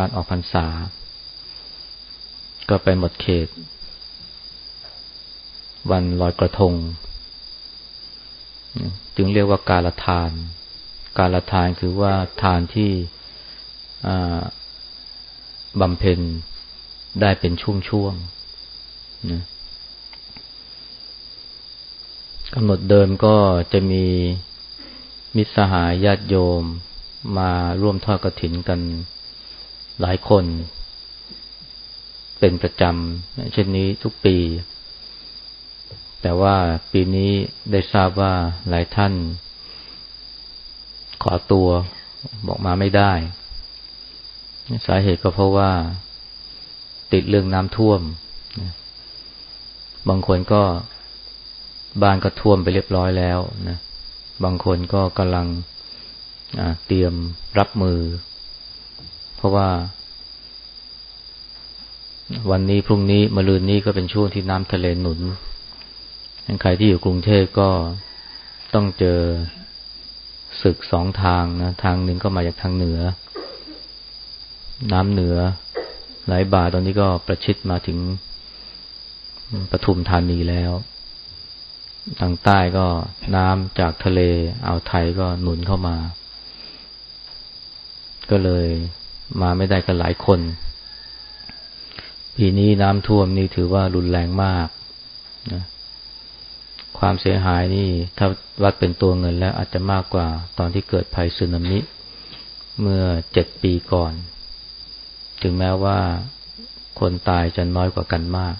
การออกพรรษา ก็ไปหมดเขต วันลอยกระทง จึงเรียกว่าการละทาน การละทานคือว่าทานที่บำเพ็ญได้เป็นช่วงๆนะกำหนดเดิมก็จะมีมิตรสหายญาติโยมมาร่วมทอดกระถินกัน หลายคน เป็นประจำเช่นนี้ทุกปี แต่ว่าปีนี้ได้ทราบว่าหลายท่าน ขอตัวบอกมาไม่ได้ สาเหตุก็เพราะว่า ติดเรื่องน้ำท่วม บางคนก็บ้านก็ท่วมไปเรียบร้อยแล้วนะ บางคนก็กำลังเตรียมรับมือ เพราะว่า วันนี้พรุ่งนี้มะรืนนี้ก็เป็นช่วงที่น้ำทะเลหนุนใครที่อยู่กรุงเทพก็ต้องเจอศึกสองทางนะ ทางหนึ่งก็มาจากทางเหนือ น้ำเหนือ หลายบาตอนนี้ก็ประชิดมาถึงปทุมธานีแล้ว ทางใต้ก็น้ำจากทะเลอ่าวไทยก็หนุนเข้ามา ก็เลย มาไม่ได้กันหลายคน ปีนี้น้ำท่วมนี่ถือว่ารุนแรงมากนะความเสียหายนี่ถ้าวัดเป็นตัวเงินแล้วอาจจะมากกว่าตอนที่เกิดภัยสึนามิ เมื่อเจ็ดปีก่อน ถึงแม้ว่าคนตายจะน้อยกว่ากันมาก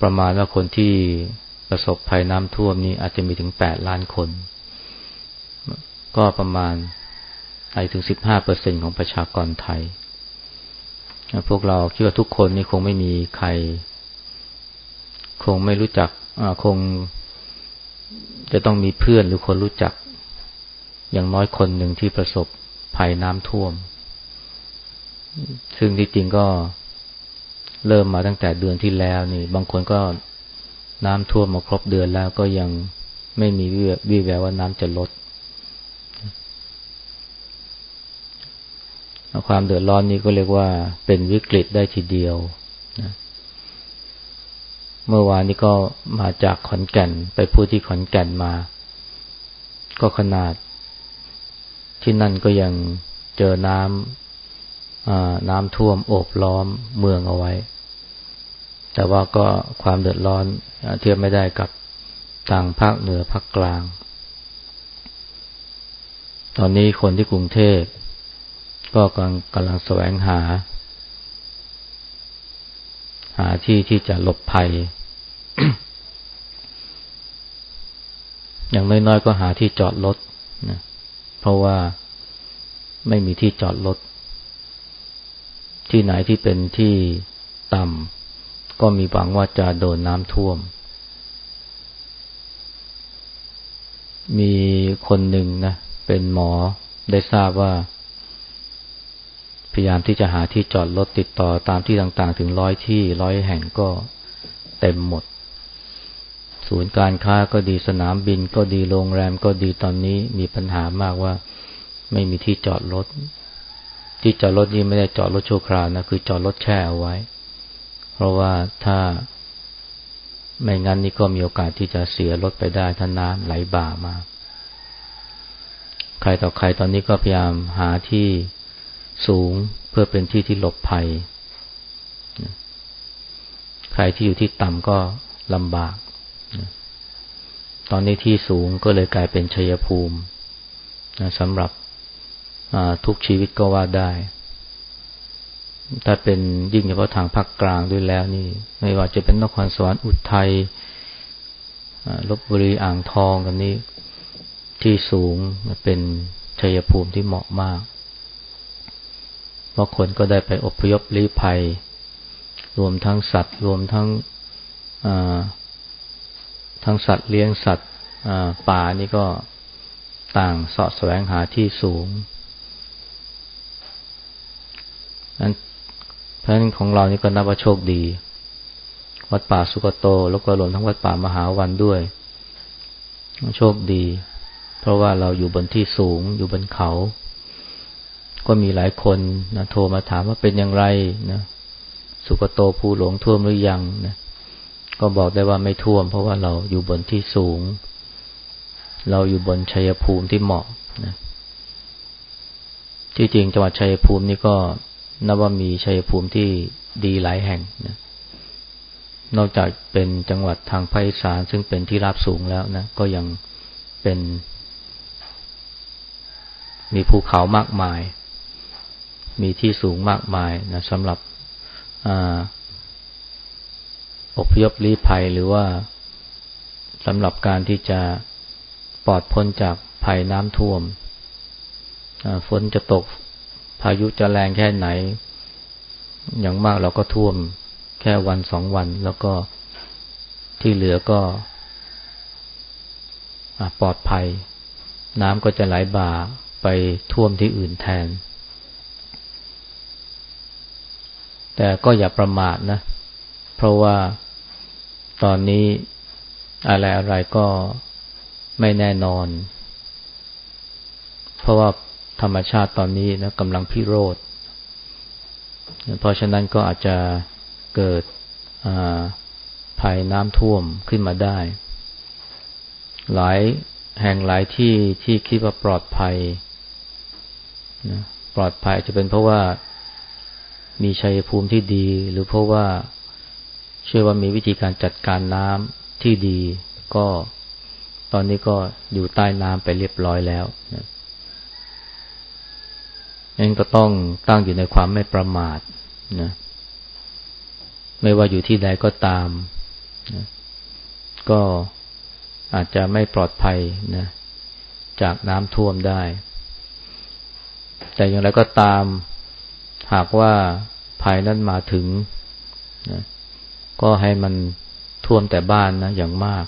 ประมาณว่าคนที่ประสบภัยน้ำท่วมนี้อาจจะมีถึงแปดล้านคน ก็ประมาณ ไปถึงสิบห้าเปอร์เซ็นของประชากรไทย พวกเราคิดว่าทุกคนนี่คงไม่มีใคร คงไม่รู้จักคงจะต้องมีเพื่อนหรือคนรู้จัก อย่างน้อยคนหนึ่งที่ประสบภัยน้ำท่วม ซึ่งที่จริงก็เริ่มมาตั้งแต่เดือนที่แล้วนี่ บางคนก็น้ำท่วมมาครบเดือนแล้วก็ยังไม่มีวิแววว่าน้ำจะลด ความเดือดร้อนนี้ก็เรียกว่าเป็นวิกฤตได้ทีเดียวนะเมื่อวานนี้ก็มาจากขอนแก่นไปพูดที่ขอนแก่นมา ก็ขนาดที่นั่นก็ยังเจอน้ำน้ำท่วมโอบล้อมเมืองเอาไว้ แต่ว่าก็ความเดือดร้อนเทียบไม่ได้กับต่างภาคเหนือภาคกลาง ตอนนี้คนที่กรุงเทพ ก็กำลังกำลังแสวงหา หาที่ที่จะหลบภัย อย่างน้อยๆก็หาที่จอดรถนะเพราะว่าไม่มีที่จอดรถที่ไหนที่เป็นที่ต่ำก็มีหวังว่าจะโดนน้ำท่วม มีคนหนึ่งนะเป็นหมอได้ทราบว่า พยายามที่จะหาที่จอดรถติดต่อตามที่ต่างๆ ถึงร้อยที่ร้อยแห่งก็เต็มหมด ศูนย์การค้าก็ดีสนามบินก็ดีโรงแรมก็ดีตอนนี้มีปัญหามากว่าไม่มีที่จอดรถ ที่จอดรถนี่ไม่ได้จอดรถชั่วคราวนะคือจอดรถแช่เอาไว้ เพราะว่าถ้าไม่งั้นนี่ก็มีโอกาสที่จะเสียรถไปได้ถ้าน้ำไหลบ่ามา ใครต่อใครตอนนี้ก็พยายามหาที่ สูงเพื่อเป็นที่ที่หลบภัย ใครที่อยู่ที่ต่ำก็ลำบาก ตอนนี้ที่สูงก็เลยกลายเป็นชัยภูมิสำหรับทุกชีวิตก็ว่าได้ ถ้าเป็นยิ่งเฉพาะทางภาคกลางด้วยแล้วนี่ ไม่ว่าจะเป็นนครสวรรค์อุทัยลบบุรีอ่างทองกันนี้ ที่สูงเป็นชัยภูมิที่เหมาะมาก เพราะคนก็ได้ไปอพยพลี้ภัย รวมทั้งสัตว์ รวมทั้งทั้งสัตว์เลี้ยงสัตว์ป่านี่ก็ต่างสาะแสวงหาที่สูงนั้นพราะฉะนั้นของเรานี่ก็นับว่าโชคดี วัดป่าสุกโต แล้วก็รวมทั้งวัดป่ามหาวันด้วย โชคดี เพราะว่าเราอยู่บนที่สูงอยู่บนเขา ก็มีหลายคนนะโทรมาถามว่าเป็นอย่างไรนะสุกโตภูหลงท่วมหรือยังนะก็บอกได้ว่าไม่ท่วม เพราะว่าเราอยู่บนที่สูง เราอยู่บนชัยภูมิที่เหมาะนะที่จริงจังหวัดชัยภูมินี่ก็นับว่ามีชัยภูมิที่ดีหลายแห่งนะนอกจากเป็นจังหวัดทางภาคอีสานซึ่งเป็นที่ราบสูงแล้วนะ ก็ยังเป็น มีภูเขามากมาย มีที่สูงมากมายนะสำหรับอพยพลี้ภัยหรือว่าสำหรับการที่จะปลอดพ้นจากภัยน้ำท่วมฝนจะตกพายุจะแรงแค่ไหน อย่างมากเราก็ท่วมแค่วันสองวัน แล้วก็ที่เหลือก็ปลอดภัย น้ำก็จะไหลบ่าไปท่วมที่อื่นแทน แต่ก็อย่าประมาทนะ เพราะว่าตอนนี้อะไรอะไรก็ไม่แน่นอน เพราะว่าธรรมชาติตอนนี้นะกำลังพิโรธ เพราะฉะนั้นก็อาจจะเกิดภัยน้ำท่วมขึ้นมาได้ หลายแห่งหลายที่ที่คิดว่าปลอดภัยนะปลอดภัยจะเป็นเพราะว่า มีชัยภูมิที่ดี หรือเพราะว่าเชื่อว่ามีวิธีการจัดการน้ำที่ดี ก็ตอนนี้ก็อยู่ใต้น้ำไปเรียบร้อยแล้วนะนั้นก็ต้องตั้งอยู่ในความไม่ประมาทนะไม่ว่าอยู่ที่ใดก็ตามนะก็อาจจะไม่ปลอดภัยนะจากน้ำท่วมได้ แต่อย่างไรก็ตาม หากว่าภัยนั้นมาถึงนะก็ให้มันท่วมแต่บ้านนะอย่างมาก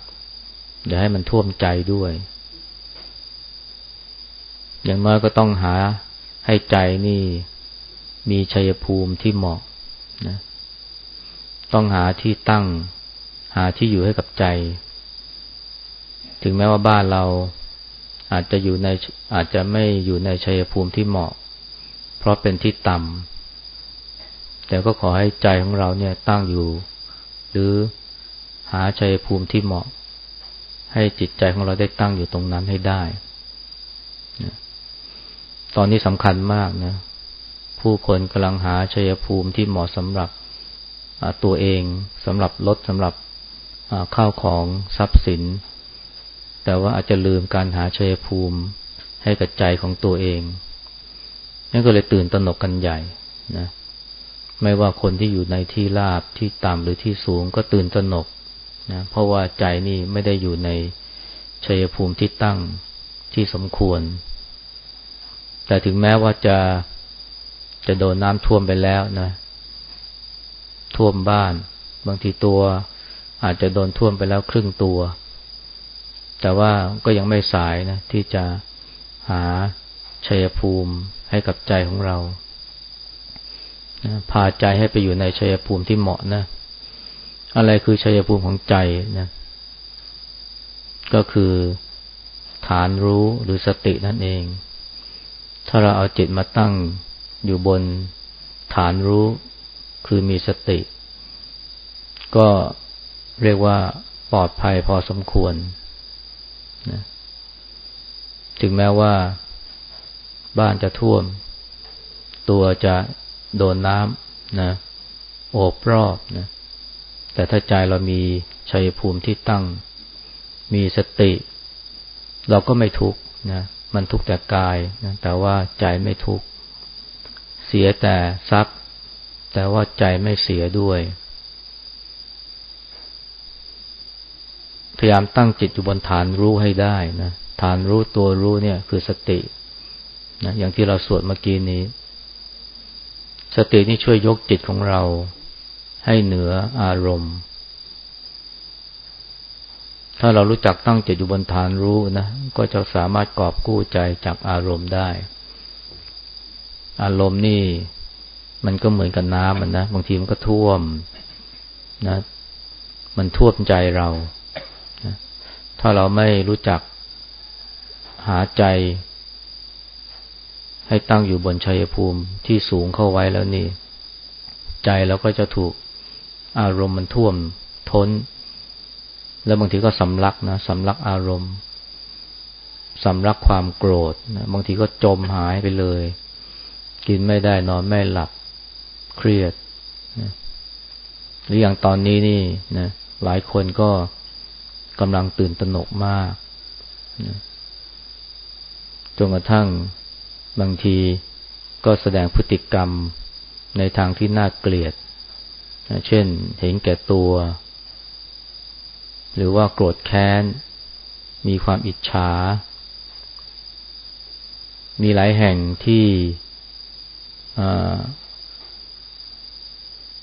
อย่าให้มันท่วมใจด้วย อย่างน้อยก็ต้องหาให้ใจนี่มีชัยภูมิที่เหมาะนะต้องหาที่ตั้ง หาที่อยู่ให้กับใจ ถึงแม้ว่าบ้านเราอาจจะอยู่ในอาจจะไม่อยู่ในชัยภูมิที่เหมาะ เพราะเป็นที่ต่ำแต่ก็ขอให้ใจของเราเนี่ยตั้งอยู่ หรือหาชัยภูมิที่เหมาะ ให้จิตใจของเราได้ตั้งอยู่ตรงนั้นให้ได้ตอนนี้สำคัญมากนะผู้คนกำลังหาชัยภูมิที่เหมาะสำหรับตัวเองสำหรับรถสำหรับข้าวของทรัพย์สิน แต่ว่าอาจจะลืมการหาชัยภูมิให้กับใจของตัวเอง นั่นก็เลยตื่นตระหนกกันใหญ่นะไม่ว่าคนที่อยู่ในที่ราบที่ต่ำหรือที่สูงก็ตื่นตระหนกนะเพราะว่าใจนี่ไม่ได้อยู่ในชัยภูมิที่ตั้งที่สมควร แต่ถึงแม้ว่าจะจะโดนน้ำท่วมไปแล้วนะท่วมบ้าน บางทีตัวอาจจะโดนท่วมไปแล้วครึ่งตัว แต่ว่าก็ยังไม่สายนะที่จะหา ชัยภูมิให้กับใจของเราพาใจให้ไปอยู่ในชัยภูมิที่เหมาะนะ อะไรคือชัยภูมิของใจนะ ก็คือฐานรู้หรือสตินั่นเอง ถ้าเราเอาจิตมาตั้งอยู่บนฐานรู้คือมีสติ ก็เรียกว่าปลอดภัยพอสมควรนะถึงแม้ว่า บ้านจะท่วม ตัวจะโดนน้ำนะโอบรอบนะแต่ถ้าใจเรามีชัยภูมิที่ตั้ง มีสติ เราก็ไม่ทุกข์นะมันทุกข์แต่กายนะแต่ว่าใจไม่ทุกข์เสียแต่ทรัพย์ แต่ว่าใจไม่เสียด้วยพยายามตั้งจิตอยู่บนฐานรู้ให้ได้นะฐานรู้ตัวรู้เนี่ยคือสติ นะอย่างที่เราสวดเมื่อกี้นี้ สตินี่ช่วยยกจิตของเรา ให้เหนืออารมณ์ ถ้าเรารู้จักตั้งจิตอยู่บนฐานรู้นะ ก็จะสามารถกอบกู้ใจจากอารมณ์ได้ อารมณ์นี่ มันก็เหมือนกับน้ำมันนะ บางทีมันก็ท่วมนะ มันท่วมใจเราถ้าเราไม่รู้จักหาใจ ให้ตั้งอยู่บนชัยภูมิที่สูงเข้าไว้แล้วนี่ ใจเราก็จะถูกอารมณ์มันท่วมท้น แล้วบางทีก็สำลักนะสำลักอารมณ์สำลักความโกรธนะบางทีก็จมหายไปเลย กินไม่ได้นอนไม่หลับเครียดนะหรืออย่างตอนนี้นี่นะหลายคนก็กำลังตื่นตระหนกมากนะจนกระทั่ง บางทีก็แสดงพฤติกรรมในทางที่น่าเกลียดนะเช่นเห็นแก่ตัว หรือว่าโกรธแค้น มีความอิจฉา มีหลายแห่งที่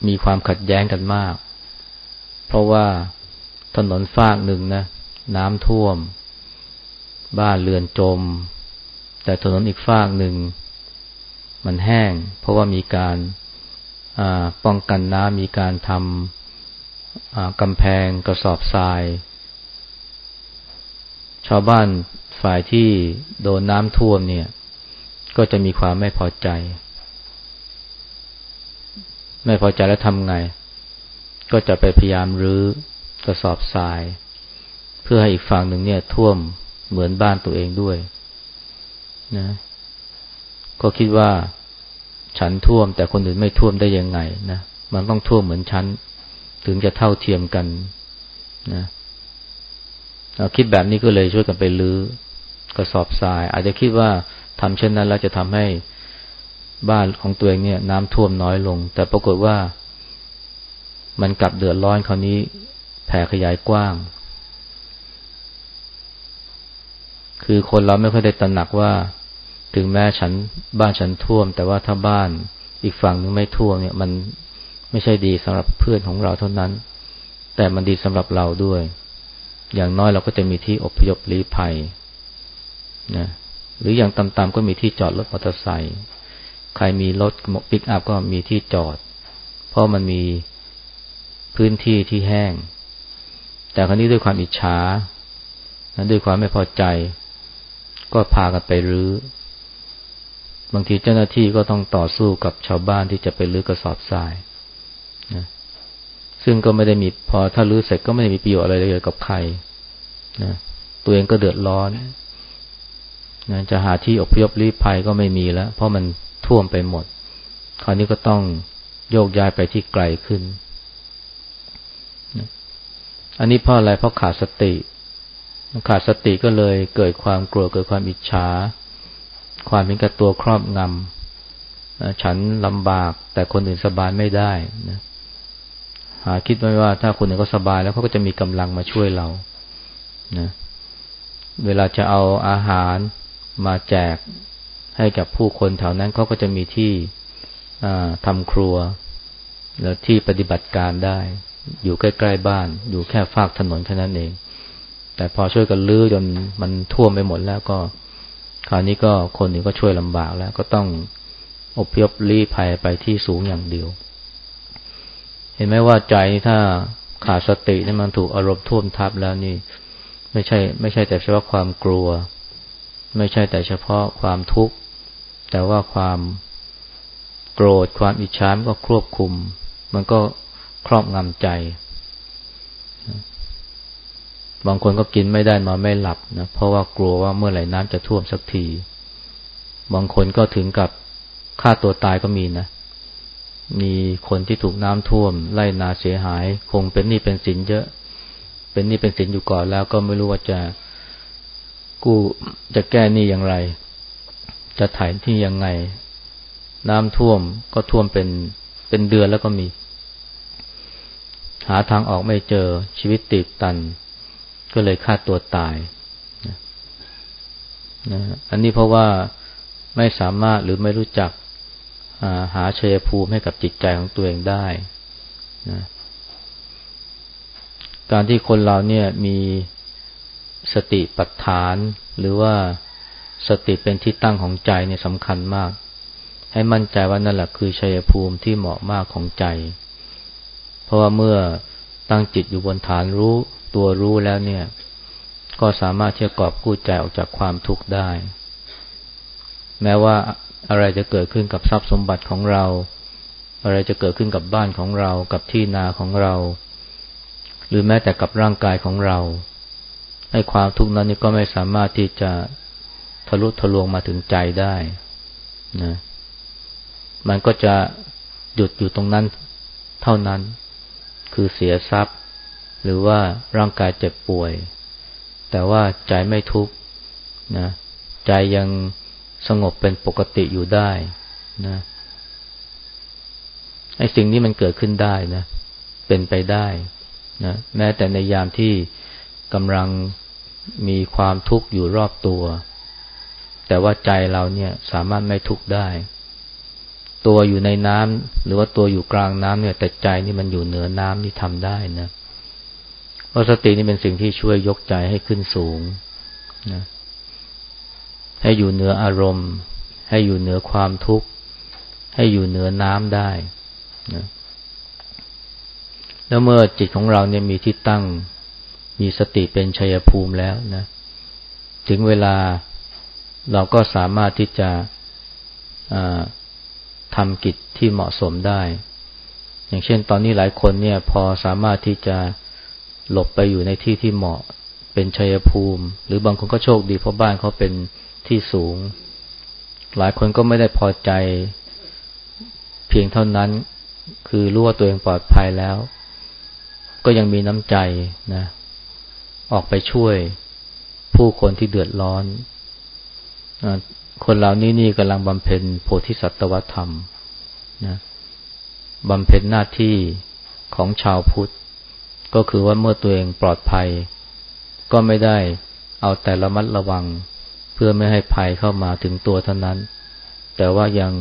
มีความขัดแย้งกันมาก เพราะว่าถนนฟากหนึ่งนะ น้ำท่วม บ้านเรือนจม แต่ถนนอีกฟากหนึ่ง มันแห้ง เพราะว่ามีการป้องกันน้ำมีการทำกำแพงกระสอบทราย ชาวบ้านฝ่ายที่โดนน้ำท่วมเนี่ย ก็จะมีความไม่พอใจ ไม่พอใจแล้วทำไง ก็จะไปพยายามรื้อกระสอบทราย เพื่อให้อีกฝั่งหนึ่งเนี่ยท่วมเหมือนบ้านตัวเองด้วย นะ ก็คิดว่าฉันท่วม แต่คนอื่นไม่ท่วมได้ยังไงนะมันต้องท่วมเหมือนฉัน ถึงจะเท่าเทียมกันนะเราคิดแบบนี้ก็เลยช่วยกันไปรื้อกระสอบทราย อาจจะคิดว่าทำเช่นนั้น แล้วจะทำให้บ้านของตัวเองเนี่ย น้ำท่วมน้อยลง แต่ปรากฏว่า มันกลับเดือดร้อนคราวนี้แผ่ขยายกว้าง คือคนเราไม่ค่อยได้ตระหนักว่า ถึงแม้ฉันบ้านฉันท่วม แต่ว่าถ้าบ้านอีกฝั่งนึงไม่ท่วมเนี่ย มันไม่ใช่ดีสำหรับเพื่อนของเราเท่านั้น แต่มันดีสำหรับเราด้วย อย่างน้อยเราก็จะมีที่อพยพลี้ภัยนะหรืออย่างต่ำๆก็มีที่จอดรถมอเตอร์ไซค์ใครมีรถปิกอัพก็มีที่จอด เพราะมันมีพื้นที่ที่แห้ง แต่ครั้นี้ด้วยความอิจฉาด้วยความไม่พอใจ ก็พากันไปรื้อบางทีเจ้าหน้าที่ก็ต้องต่อสู้กับชาวบ้านที่จะไปรื้อกระสอบทรายนะซึ่งก็ไม่ได้มีพอถ้ารื้อเสร็จก็ไม่ได้มีประโยชน์อะไรเลยกับใครนะตัวเองก็เดือดร้อนนะจะหาที่อพยพรีภัยก็ไม่มีแล้ว เพราะมันท่วมไปหมด คราวนี้ก็ต้องโยกย้ายไปที่ไกลขึ้น อันนี้เพราะอะไรเพราะขาดสติ ขาดสติก็เลยเกิดความกลัวเกิดความอิจฉา ความเป็นกับตัวครอบงำฉันลำบาก แต่คนอื่นสบายไม่ได้นะหาคิดไว้ว่าถ้าคนอื่นก็สบายแล้วเขาก็จะมีกำลังมาช่วยเรานะเวลาจะเอาอาหารมาแจกให้กับผู้คนแถวนั้นเขาก็จะมีที่ทำครัว แล้วที่ปฏิบัติการได้ อยู่ใกล้ ๆ บ้าน อยู่แค่ฝากถนนแค่นั้นเอง แต่พอช่วยกันลื้อจนมันท่วมไปหมดแล้วก็ คราวนี้ก็คนหนึ่งก็ช่วยลำบากแล้วก็ต้องอพยพลี้ภัยไปที่สูงอย่างเดียว เห็นไหมว่าใจถ้าขาดสตินี่มันถูกอารมณ์ท่วมทับแล้วนี่ ไม่ใช่ ไม่ใช่แต่เฉพาะความกลัว ไม่ใช่แต่เฉพาะความทุกข์ แต่ว่าความโกรธความอิจฉามันก็ควบคุม มันก็ครอบงำใจ บางคนก็กินไม่ได้นอนไม่หลับนะเพราะว่ากลัวว่าเมื่อไหร่น้ำจะท่วมสักที บางคนก็ถึงกับฆ่าตัวตายก็มีนะ มีคนที่ถูกน้ำท่วม ไล่นาเสียหาย คงเป็นหนี้เป็นสินเยอะ เป็นหนี้เป็นสินอยู่ก่อนแล้วก็ไม่รู้ว่าจะกู้จะแก้หนี้อย่างไร จะถ่ายที่ยังไง น้ำท่วมก็ท่วมเป็นเป็นเดือนแล้วก็มี หาทางออกไม่เจอชีวิตติดตัน ก็เลยฆ่าตัวตายนะอันนี้เพราะว่าไม่สามารถหรือไม่รู้จักหาเชยภูมิให้กับจิตใจของตัวเองได้นะการที่คนเราเนี่ยมีสติปัฏฐาน หรือว่าสติเป็นที่ตั้งของใจเนี่ยสำคัญมาก ให้มั่นใจว่านั่นแหละคือชัยภูมิที่เหมาะมากของใจ เพราะว่าเมื่อตั้งจิตอยู่บนฐานรู้ ตัวรู้แล้วเนี่ย ก็สามารถที่จะกอบกู้ใจออกจากความทุกข์ได้ แม้ว่าอะไรจะเกิดขึ้นกับทรัพย์สมบัติของเรา อะไรจะเกิดขึ้นกับบ้านของเรา กับที่นาของเรา หรือแม้แต่กับร่างกายของเราให้ความทุกข์นั้นนี่ก็ไม่สามารถที่จะทะลุทะลวงมาถึงใจได้นะมันก็จะหยุดอยู่ตรงนั้นเท่านั้น คือเสียทรัพย์ หรือว่าร่างกายเจ็บป่วย แต่ว่าใจไม่ทุกข์นะใจยังสงบเป็นปกติอยู่ได้นะไอ้สิ่งนี้มันเกิดขึ้นได้นะ เป็นไปได้นะแม้แต่ในยามที่กำลังมีความทุกข์อยู่รอบตัว แต่ว่าใจเราเนี่ยสามารถไม่ทุกข์ได้ ตัวอยู่ในน้ำหรือว่าตัวอยู่กลางน้ำเนี่ย แต่ใจนี่มันอยู่เหนือน้ำนี่ทำได้นะเพราะสตินี่เป็นสิ่งที่ช่วยยกใจให้ขึ้นสูงนะให้อยู่เหนืออารมณ์ ให้อยู่เหนือความทุกข์ ให้อยู่เหนือน้ำได้นะแล้วเมื่อจิตของเราเนี่ยมีที่ตั้ง มีสติเป็นชัยภูมิแล้วนะ ถึงเวลาเราก็สามารถที่จะทำกิจที่เหมาะสมได้ อย่างเช่นตอนนี้หลายคนเนี่ยพอสามารถที่จะ หลบไปอยู่ในที่ที่เหมาะ เป็นชัยภูมิ หรือบางคนก็โชคดีเพราะบ้านเขาเป็นที่สูง หลายคนก็ไม่ได้พอใจ เพียงเท่านั้น คือรู้ว่าตัวเองปลอดภัยแล้ว ก็ยังมีน้ำใจนะ ออกไปช่วยผู้คนที่เดือดร้อน คนเหล่านี้นี่กำลังบำเพ็ญโพธิสัตวธรรมนะบำเพ็ญหน้าที่ของชาวพุทธ ก็คือว่าเมื่อตัวเองปลอดภัย ก็ไม่ได้เอาแต่ระมัดระวัง เพื่อไม่ให้ภัยเข้ามาถึงตัวเท่านั้น แต่ว่ายัง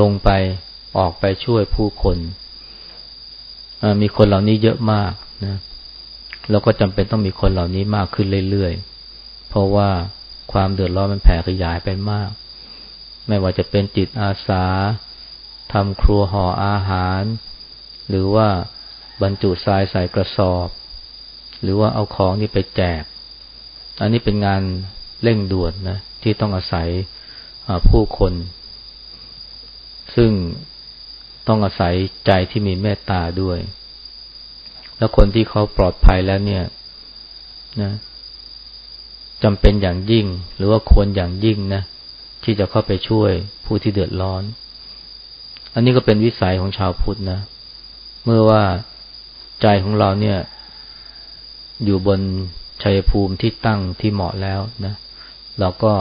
ลงไปออกไปช่วยผู้คนมีคนเหล่านี้เยอะมากนะเราก็จำเป็นต้องมีคนเหล่านี้มากขึ้นเรื่อยๆ เพราะว่าความเดือดร้อนมันแผ่ขยายไปมาก ไม่ว่าจะเป็นจิตอาสาทำครัวห่ออาหาร หรือว่า บรรจุทรายใส่กระสอบ หรือว่าเอาของนี่ไปแจก อันนี้เป็นงานเร่งด่วนนะที่ต้องอาศัยผู้คน ซึ่งต้องอาศัยใจที่มีเมตตาด้วย แล้วคนที่เขาปลอดภัยแล้วเนี่ยนะจำเป็นอย่างยิ่ง หรือว่าควรอย่างยิ่งนะที่จะเข้าไปช่วยผู้ที่เดือดร้อน อันนี้ก็เป็นวิสัยของชาวพุทธนะ เมื่อว่า ใจของเราเนี่ย อยู่บนชัยภูมิที่ตั้งที่เหมาะแล้วนะเราก็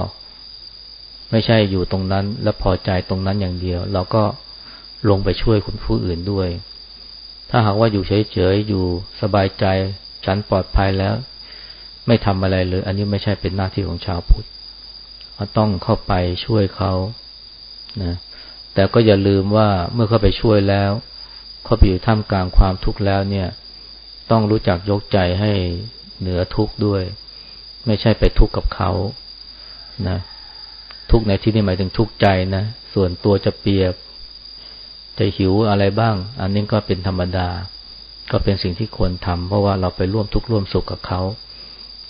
ไม่ใช่อยู่ตรงนั้น แล้วพอใจตรงนั้นอย่างเดียว เราก็ลงไปช่วยคนผู้อื่นด้วย ถ้าหากว่าอยู่เฉยๆอยู่สบายใจฉันปลอดภัยแล้ว ไม่ทำอะไรเลย อันนี้ไม่ใช่เป็นหน้าที่ของชาวพุทธเราต้องเข้าไปช่วยเขานะแต่ก็อย่าลืมว่าเมื่อเข้าไปช่วยแล้ว เขาไปอยู่ท่ามกลางความทุกข์แล้วเนี่ย ต้องรู้จักยกใจให้เหนือทุกข์ด้วย ไม่ใช่ไปทุกข์กับเขานะทุกข์ในที่นี้หมายถึงทุกข์ใจนะส่วนตัวจะเปียกจะหิวอะไรบ้าง อันนี้ก็เป็นธรรมดา ก็เป็นสิ่งที่ควรทำเพราะว่าเราไปร่วมทุกข์ร่วมสุขกับเขา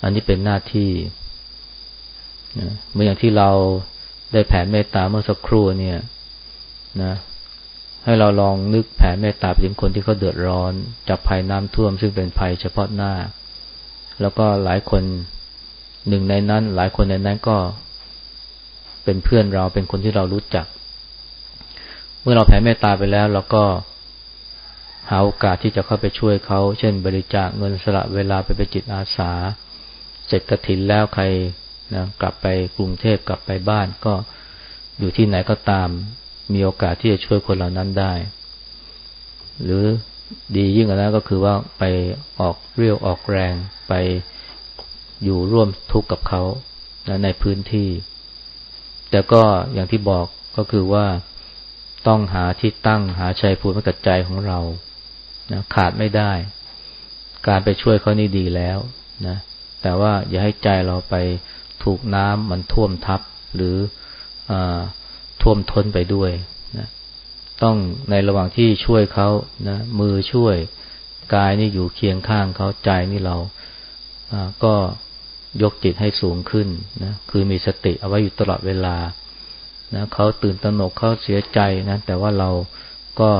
อันนี้เป็นหน้าที่เมื่ออย่างที่เราได้แผ่เมตตาเมื่อสักครู่เนี่ย นะ ให้เราลองนึกแผ่เมตตาไปถึงคนที่เขาเดือดร้อน จากภัยน้ำท่วมซึ่งเป็นภัยเฉพาะหน้า แล้วก็หลายคนหนึ่งในนั้น หลายคนในนั้นก็เป็นเพื่อนเราเป็นคนที่เรารู้จัก เมื่อเราแผ่เมตตาไปแล้วเราก็หาโอกาสที่จะเข้าไปช่วยเขา เช่น บริจาคเงินสละเวลาไปเป็นจิตอาสา เสร็จกระถินแล้วใครนะกลับไปกรุงเทพกลับไปบ้านก็อยู่ที่ไหนก็ตาม มีโอกาสที่จะช่วยคนเหล่านั้นได้ หรือดียิ่งกว่านั้นก็คือว่าไปออกเรี่ยวออกแรงไปอยู่ร่วมทุกข์กับเขาในพื้นที่ แต่ก็อย่างที่บอกก็คือว่าต้องหาที่ตั้งหาชัยภูมิกับใจของเรานะขาดไม่ได้ การไปช่วยเขานี่ดีแล้วนะแต่ว่าอย่าให้ใจเราไปถูกน้ำมันท่วมทับหรืออ ท่วมท้นไปด้วยนะต้องในระหว่างที่ช่วยเขานะมือช่วยกายนี่อยู่เคียงข้างเขาใจนี่เราก็ยกจิตให้สูงขึ้นนะคือมีสติเอาไว้อยู่ตลอดเวลานะเขาตื่นตระหนกเขาเสียใจนะแต่ว่าเราก็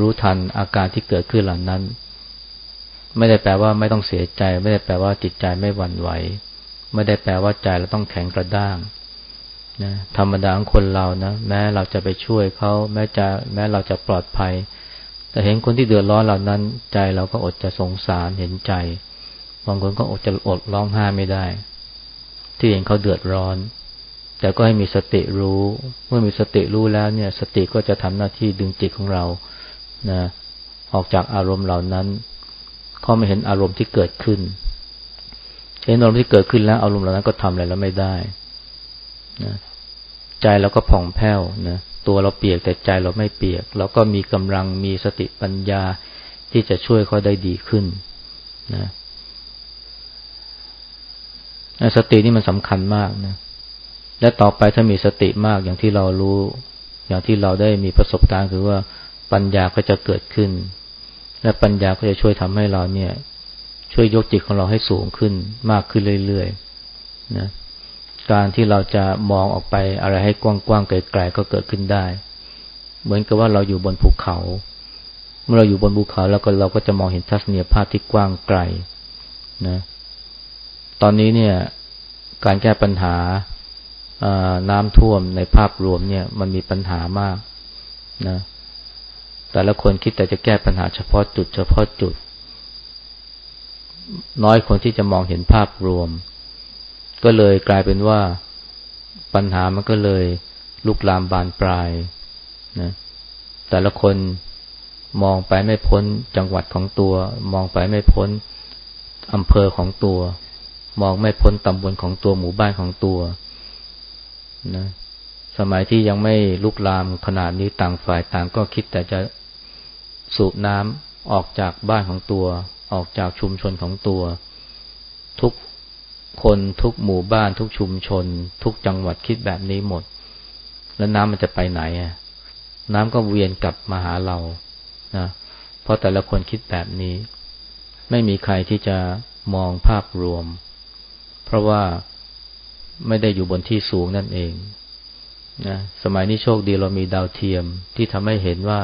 รู้ทันอาการที่เกิดขึ้นเหล่านั้น ไม่ได้แปลว่าไม่ต้องเสียใจ ไม่ได้แปลว่าจิตใจไม่หวั่นไหว ไม่ได้แปลว่าใจเราต้องแข็งกระด้าง นะธรรมดาของคนเรานะแม้เราจะไปช่วยเขาแม้จะแม้เราจะปลอดภัย แต่เห็นคนที่เดือดร้อนเหล่านั้น ใจเราก็อดจะสงสารเห็นใจบางคนก็อดจะอดร้องไห้ไม่ได้ ที่เห็นเขาเดือดร้อน แต่ก็ให้มีสติรู้ เมื่อมีสติรู้แล้วเนี่ย สติก็จะทำหน้าที่ดึงจิตของเรานะออกจากอารมณ์เหล่านั้นเขาไม่เห็นอารมณ์ที่เกิดขึ้นเห็นอารมณ์ที่เกิดขึ้นแล้วอารมณ์เหล่านั้นก็ทำอะไรแล้วไม่ได้นะ ใจเราก็ผ่องแผ้วนะตัวเราเปียกแต่ใจเราไม่เปียก เราก็มีกำลังมีสติปัญญาที่จะช่วยเขาได้ดีขึ้นนะสตินี่มันสำคัญมากนะ และต่อไปถ้ามีสติมากอย่างที่เรารู้ อย่างที่เราได้มีประสบการณ์คือว่าปัญญาก็จะเกิดขึ้น และปัญญาก็จะช่วยทำให้เราเนี่ย ช่วยยกจิตของเราให้สูงขึ้นมากขึ้นเรื่อยๆนะ การที่เราจะมองออกไปอะไรให้กว้างๆไกลๆก็เกิดขึ้นได้ เหมือนกับว่าเราอยู่บนภูเขา เมื่อเราอยู่บนภูเขาแล้วก็เราก็จะมองเห็นทัศนียภาพที่กว้างไกลนะตอนนี้เนี่ยการแก้ปัญหาน้ำท่วมในภาพรวมเนี่ยมันมีปัญหามากนะแต่ละคนคิดแต่จะแก้ปัญหาเฉพาะจุดเฉพาะจุด น้อยคนที่จะมองเห็นภาพรวม ก็เลยกลายเป็นว่าปัญหามันก็เลยลุกลามบานปลายนะแต่ละคนมองไปไม่พ้นจังหวัดของตัว มองไปไม่พ้นอำเภอของตัว มองไม่พ้นตำบลของตัวหมู่บ้านของตัวนะสมัยที่ยังไม่ลุกลามขนาดนี้ต่างฝ่ายต่างก็คิดแต่จะสูบน้ำออกจากบ้านของตัว ออกจากชุมชนของตัว ทุก คนทุกหมู่บ้าน ทุกชุมชน ทุกจังหวัดคิดแบบนี้หมด แล้วน้ำมันจะไปไหนอะน้ำก็เวียนกลับมาหาเรานะเพราะแต่ละคนคิดแบบนี้ ไม่มีใครที่จะมองภาพรวม เพราะว่าไม่ได้อยู่บนที่สูงนั่นเองนะสมัยนี้โชคดีเรามีดาวเทียมที่ทำให้เห็นว่า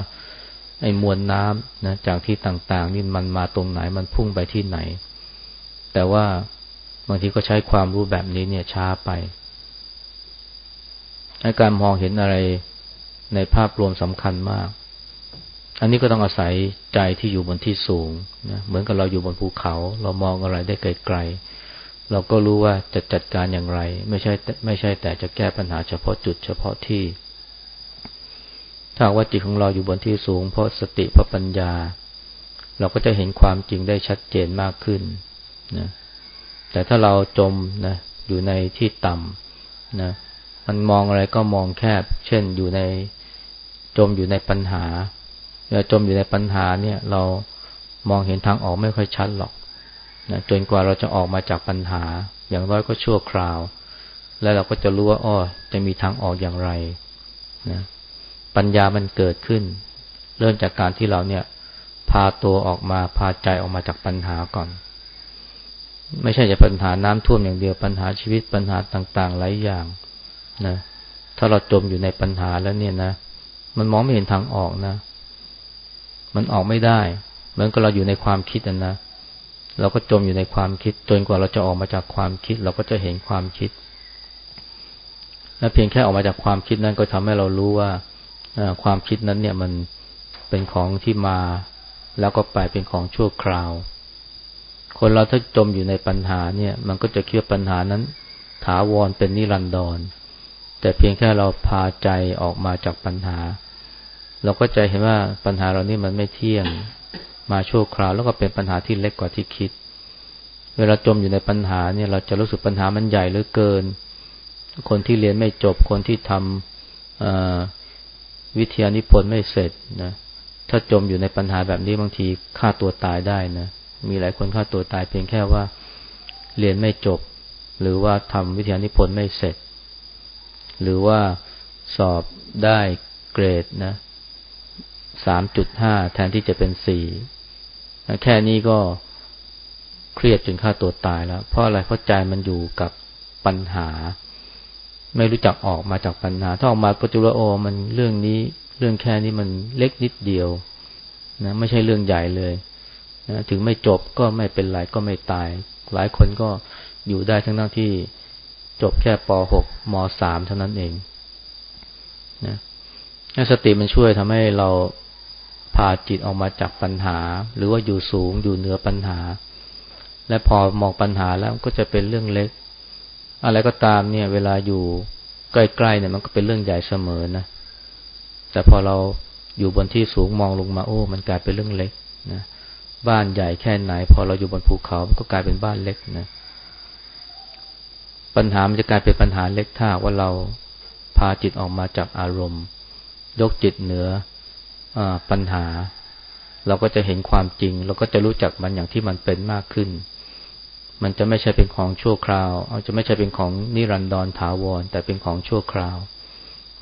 ไอ้มวลน้ำนะจากที่ต่าง ๆ นี่มันมาตรงไหนมันพุ่งไปที่ไหน แต่ว่า บางทีก็ใช้ความรู้แบบนี้เนี่ยช้าไปให้การมองเห็นอะไรในภาพรวมสำคัญมาก อันนี้ก็ต้องอาศัยใจที่อยู่บนที่สูงนะเหมือนกับเราอยู่บนภูเขา เรามองอะไรได้ไกลๆ เราก็รู้ว่าจะจัดการอย่างไร ไม่ใช่ไม่ใช่แต่จะแก้ปัญหาเฉพาะจุดเฉพาะที่ ถ้าว่าจิตของเราอยู่บนที่สูง เพราะสติเพราะปัญญา เราก็จะเห็นความจริงได้ชัดเจนมากขึ้นนะ แต่ถ้าเราจมนะอยู่ในที่ต่ำนะมันมองอะไรก็มองแคบ เช่นอยู่ในจมอยู่ในปัญหาเวลาจมอยู่ในปัญหาเนี่ยเรามองเห็นทางออกไม่ค่อยชัดหรอกนะจนกว่าเราจะออกมาจากปัญหา อย่างน้อยก็ชั่วคราว แล้วเราก็จะรู้ว่าอ้อจะมีทางออกอย่างไรนะปัญญามันเกิดขึ้น เริ่มจากการที่เราเนี่ย พาตัวออกมาพาใจออกมาจากปัญหาก่อน ไม่ใช่จะปัญหาน้ำท่วมอย่างเดียวปัญหาชีวิตปัญหาต่างๆ หลายอย่างนะถ้าเราจมอยู่ในปัญหาแล้วเนี่ยนะ มันมองไม่เห็นทางออกนะ มันออกไม่ได้เหมือนกับเราอยู่ในความคิดนะเราก็จมอยู่ในความคิดจนกว่าเราจะออกมาจากความคิด เราก็จะเห็นความคิด และเพียงแค่ออกมาจากความคิดนั้นก็ทำให้เรารู้ว่าความคิดนั้นเนี่ยมันเป็นของที่มาแล้วก็ไปเป็นของชั่วคราว คนเราถ้าจมอยู่ในปัญหาเนี่ย มันก็จะคิดปัญหานั้น ถาวรเป็นนิรันดร แต่เพียงแค่เราพาใจออกมาจากปัญหา เราก็จะเห็นว่าปัญหาเรานี่มันไม่เที่ยงมาชั่วคราว แล้วก็เป็นปัญหาที่เล็กกว่าที่คิด เวลาจมอยู่ในปัญหาเนี่ย เราจะรู้สึกปัญหามันใหญ่เหลือเกิน คนที่เรียนไม่จบคนที่ทำวิทยานิพนธ์ไม่เสร็จนะถ้าจมอยู่ในปัญหาแบบนี้บางทีฆ่าตัวตายได้นะ มีหลายคนฆ่าตัวตายเพียงแค่ว่าเรียนไม่จบ หรือว่าทำวิทยานิพนธ์ไม่เสร็จ หรือว่าสอบได้เกรดนะสามจุดห้าแทนที่จะเป็นสี่แค่นี้ก็เครียดจนฆ่าตัวตายแล้ว เพราะอะไรเพราะใจมันอยู่กับปัญหา ไม่รู้จักออกมาจากปัญหา ถ้าออกมาก็จะรู้โอมันเรื่องนี้ เรื่องแค่นี้มันเล็กนิดเดียวนะไม่ใช่เรื่องใหญ่เลย นะถึงไม่จบก็ไม่เป็นไรก็ไม่ตาย หลายคนก็อยู่ได้ทั้งนั้นที่จบแค่ป .6 ม .3 เท่านั้นเองนะสติมันช่วยทำให้เราพาจิตออกมาจากปัญหา หรือว่าอยู่สูงอยู่เหนือปัญหา และพอมองปัญหาแล้วก็จะเป็นเรื่องเล็ก อะไรก็ตามเนี่ย เวลาอยู่ใกล้ๆเนี่ยมันก็เป็นเรื่องใหญ่เสมอนะแต่พอเราอยู่บนที่สูงมองลงมาโอ้ มันกลายเป็นเรื่องเล็กนะ บ้านใหญ่แค่ไหน พอเราอยู่บนภูเขาก็กลายเป็นบ้านเล็กนะ ปัญหามันจะกลายเป็นปัญหาเล็กถ้าว่าเราพาจิตออกมาจากอารมณ์ ยกจิตเหนืออปัญหา เราก็จะเห็นความจริง เราก็จะรู้จักมันอย่างที่มันเป็นมากขึ้น มันจะไม่ใช่เป็นของชั่วคราวเอาจะไม่ใช่เป็นของนิรันดรถาวร แต่เป็นของชั่วคราว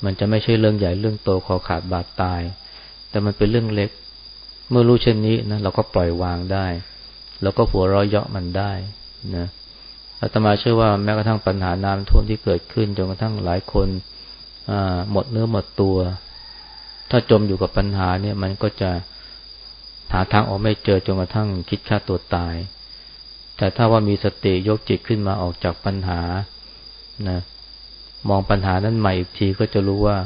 มันจะไม่ใช่เรื่องใหญ่เรื่องโตขอขาดบาดตาย แต่มันเป็นเรื่องเล็ก เมื่อรู้เช่นนี้นะเราก็ปล่อยวางได้แล้วก็หัวเราะเยาะมันได้นะอาตมาเชื่อว่าแม้กระทั่งปัญหาน้ำท่วมที่เกิดขึ้นจนกระทั่งหลายคนหมดเนื้อหมดตัว ถ้าจมอยู่กับปัญหาเนี่ยมันก็จะหาทางออกไม่เจอจนกระทั่งคิดฆ่าตัวตาย แต่ถ้าว่ามีสติยกจิตขึ้นมาออกจากปัญหานะมองปัญหานั้นใหม่อีกทีก็จะรู้ว่า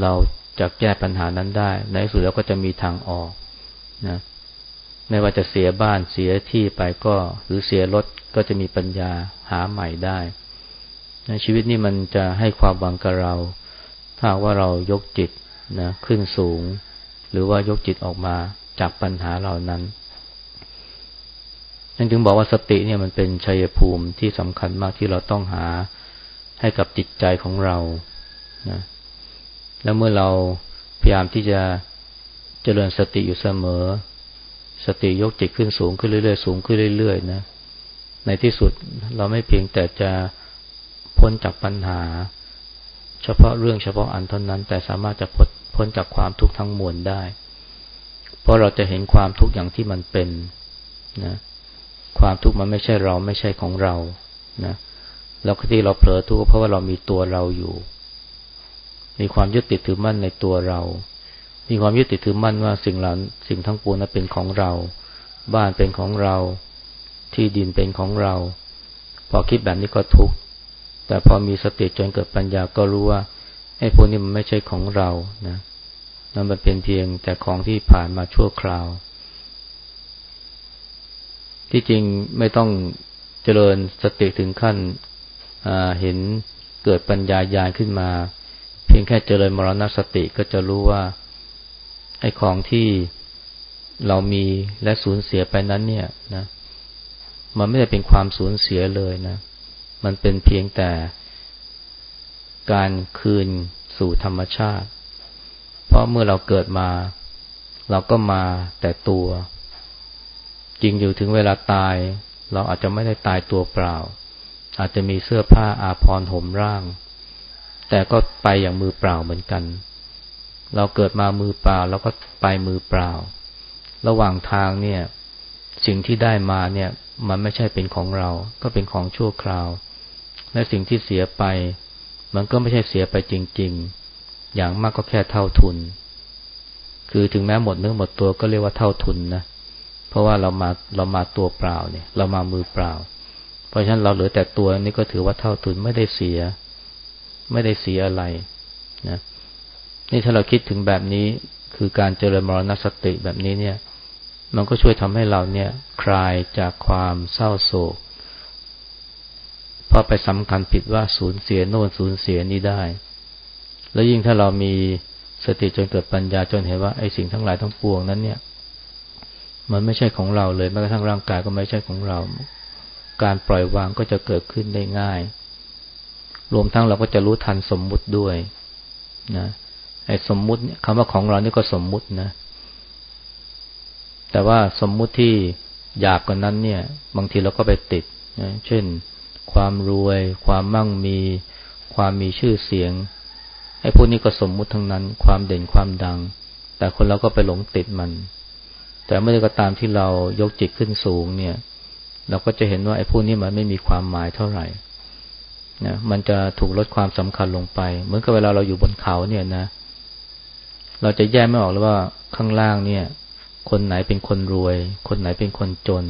เรา จะแก้ปัญหานั้นได้ ในสุดแล้วก็จะมีทางออกนะไม่ว่าจะเสียบ้านเสียที่ไปก็ หรือเสียรถก็จะมีปัญญาหาใหม่ได้ในชีวิตนี้มันจะให้ความหวังกับเรา ถ้าว่าเรายกจิตนะขึ้นสูง หรือว่ายกจิตออกมาจากปัญหาเหล่านั้นนั่นจึงบอกว่าสติเนี่ยมันเป็นชัยภูมิที่สำคัญมากที่เราต้องหาให้กับจิตใจของเรานะ แล้วเมื่อเราพยายามที่จะเจริญสติอยู่เสมอ สติยกจิตขึ้นสูงขึ้นเรื่อยๆสูงขึ้นเรื่อยๆนะ ในที่สุดเราไม่เพียงแต่จะพ้นจากปัญหา เฉพาะเรื่องเฉพาะอันเท่านั้น แต่สามารถจะพ้นพ้นจากความทุกข์ทั้งมวลได้ เพราะเราจะเห็นความทุกข์อย่างที่มันเป็นนะความทุกข์มันไม่ใช่เราไม่ใช่ของเรานะแล้วที่เราเผลอทุกข์เพราะว่าเรามีตัวเราอยู่ มีความยึดติดถือมั่นในตัวเรา มีความยึดติดถือมั่นว่าสิ่งเหล่าสิ่งทั้งปวงนั้นเป็นของเรา บ้านเป็นของเรา ที่ดินเป็นของเรา พอคิดแบบนี้ก็ทุกข์แต่พอมีสติจนเกิดปัญญาก็รู้ว่าไอ้พวกนี้มันไม่ใช่ของเรานะนั่นมันเป็นเพียงแต่ของที่ผ่านมาชั่วคราว ที่จริงไม่ต้องเจริญสติถึงขั้นเห็นเกิดปัญญาญาณขึ้นมา พียงแค่เจริญมรณสติก็จะรู้ว่าไอ้ของที่เรามีและสูญเสียไปนั้นเนี่ยนะมันไม่ได้เป็นความสูญเสียเลยนะ มันเป็นเพียงแต่การคืนสู่ธรรมชาติ เพราะเมื่อเราเกิดมา เราก็มาแต่ตัว จริงอยู่ถึงเวลาตาย เราอาจจะไม่ได้ตายตัวเปล่า อาจจะมีเสื้อผ้าอาภรณ์ห่มร่าง แต่ก็ไปอย่างมือเปล่าเหมือนกัน เราเกิดมามือเปล่าแล้วก็ไปมือเปล่า ระหว่างทางเนี่ย สิ่งที่ได้มาเนี่ย มันไม่ใช่เป็นของเรา ก็เป็นของชั่วคราว และสิ่งที่เสียไป มันก็ไม่ใช่เสียไปจริง ๆ อย่างมากก็แค่เท่าทุน คือถึงแม้หมดเนื้อหมดตัวก็เรียกว่าเท่าทุนนะ เพราะว่าเรามาเรามาตัวเปล่าเนี่ย เรามามือเปล่า เพราะฉะนั้นเราเหลือแต่ตัวนี้ก็ถือว่าเท่าทุนไม่ได้เสีย ไม่ได้เสียอะไรนะนี่ถ้าเราคิดถึงแบบนี้คือการเจริญมรณสติแบบนี้เนี่ย มันก็ช่วยทำให้เราเนี่ย คลายจากความเศร้าโศกเพราะไปสำคัญผิดว่าสูญเสียโน่นสูญเสียนี้ได้ แล้วยิ่งถ้าเรามีสติจนเกิดปัญญาจนเห็นว่าไอ้สิ่งทั้งหลายทั้งปวงนั้นเนี่ย มันไม่ใช่ของเราเลยแม้กระทั่งร่างกายก็ไม่ใช่ของเรา การปล่อยวางก็จะเกิดขึ้นได้ง่าย รวมทั้งเราก็จะรู้ทันสมมุติด้วยนะไอ้สมมุติคำว่าของเรานี่ก็สมมุตินะ แต่ว่าสมมุติที่หยาบกว่านั้นเนี่ย บางทีเราก็ไปติดนะเช่น ความรวย ความมั่งมี ความมีชื่อเสียงไอ้พวกนี้ก็สมมุติทั้งนั้น ความเด่นความดัง แต่คนเราก็ไปหลงติดมัน แต่เมื่อก็ตามที่เรายกจิตขึ้นสูงเนี่ย เราก็จะเห็นว่าไอ้พวกนี้มันไม่มีความหมายเท่าไหร่ นะมันจะถูกลดความสำคัญลงไป เหมือนกับเวลาเราอยู่บนเขาเนี่ยนะ เราจะแยกไม่ออกเลยว่าข้างล่างเนี่ย คนไหนเป็นคนรวย คนไหนเป็นคนจน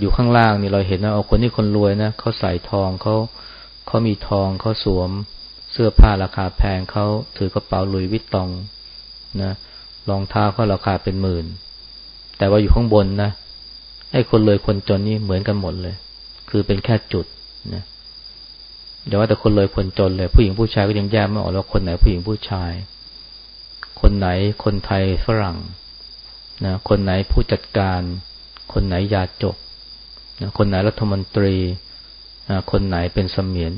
อยู่ข้างล่างนี่เราเห็นนะเอาคนที่คนรวยนะเขาใส่ทองเขาเขามีทองเขาสวม เสื้อผ้าราคาแพงเขาถือกระเป๋าลุยวิตตองนะรองเท้าเขาราคาเป็นหมื่น แต่ว่าอยู่ข้างบนนะไอ้คนรวยคนจนนี่เหมือนกันหมดเลย คือเป็นแค่จุด นะอย่าว่าแต่คนรวยคนจนเลย ผู้หญิงผู้ชายก็ยังแยกไม่ออกแล้วคนไหนผู้หญิงผู้ชาย คนไหนคนไทยฝรั่งนะคนไหนผู้จัดการ คนไหนยาจกนะคนไหนรัฐมนตรีนะคนไหนเป็นเสมียน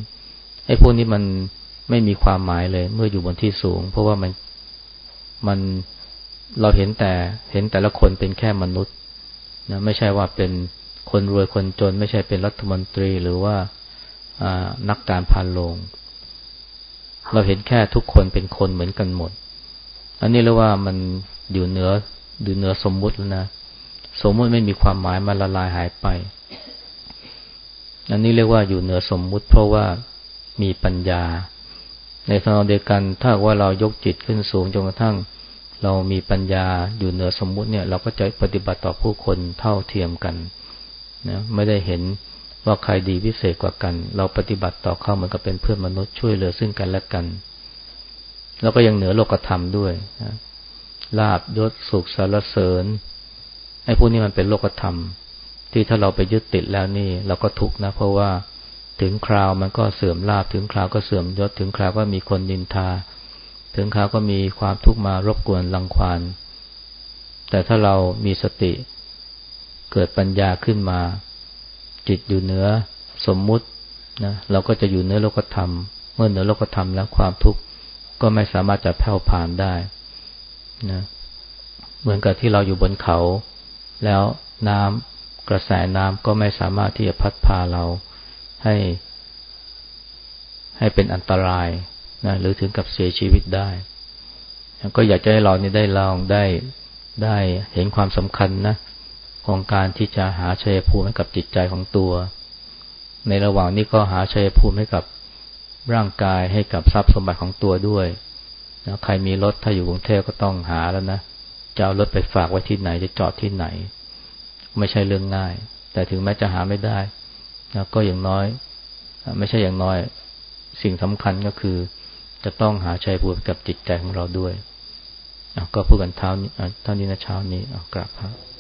ไอ้พวกนี้มันไม่มีความหมายเลย เมื่ออยู่บนที่สูง เพราะว่ามันมันเราเห็นแต่เห็นแต่ละคนเป็นแค่มนุษย์นะไม่ใช่ว่าเป็น คนรวยคนจนไม่ใช่เป็นรัฐมนตรีหรือว่านักการพานโงเราเห็นแค่ทุกคนเป็นคนเหมือนกันหมด อันนี้เรียกว่ามันอยู่เหนืออยู่เหนือสมมุติแล้วนะ สมมุติไม่มีความหมายมันละลายหายไป อันนี้เรียกว่าอยู่เหนือสมมุติ เพราะว่ามีปัญญา ในทางเดียวกันถ้าว่าเรายกจิตขึ้นสูงจนกระทั่ง เรามีปัญญาอยู่เหนือสมมุติเนี่ย เราก็จะปฏิบัติต่อผู้คนเท่าเทียมกัน นะไม่ได้เห็นว่าใครดีพิเศษกว่ากัน เราปฏิบัติต่อเขาเหมือนกับเป็นเพื่อนมนุษย์ช่วยเหลือซึ่งกันและกัน แล้วก็ยังเหนือโลกธรรมด้วยนะลาบยศสุขสารเสริญไอ้พวกนี้มันเป็นโลกธรรม ที่ถ้าเราไปยึดติดแล้วนี่ เราก็ทุกข์นะ เพราะว่าถึงคราวมันก็เสื่อมลาบถึงคราวก็เสื่อมยศถึงคราวก็มีคนนินทา ถึงคราวก็มีความทุกข์มารบกวนรังควานแต่ถ้าเรามีสติ เกิดปัญญาขึ้นมา จิตอยู่เหนือสมมุตินะเราก็จะอยู่เหนือโลกธรรม เมื่อเหนือโลกธรรมแล้วความทุกข์ก็ไม่สามารถจะแผ่วผ่านได้นะเหมือนกับที่เราอยู่บนเขา แล้วน้ำกระแสน้ำก็ไม่สามารถที่จะพัดพาเราให้ ให้เป็นอันตรายนะหรือถึงกับเสียชีวิตได้ ก็อยากจะให้เรานี่ได้ลองได้ได้เห็นความสำคัญนะ ของการที่จะหาชัยภูมิให้กับจิตใจของตัว ในระหว่างนี้ก็หาชัยภูมิให้กับร่างกายให้กับทรัพย์สมบัติของตัวด้วยนะใครมีรถถ้าอยู่กรุงเทพก็ต้องหาแล้วนะจะเอารถไปฝากไว้ที่ไหนจะจอดที่ไหน ไม่ใช่เรื่องง่าย แต่ถึงแม้จะหาไม่ได้นะก็อย่างน้อย ไม่ใช่อย่างน้อย สิ่งสำคัญก็คือ จะต้องหาชัยภูมิกับจิตใจของเราด้วยก็พูดกันเท้านี้เท่านี้นะเช้านี้กราบครับ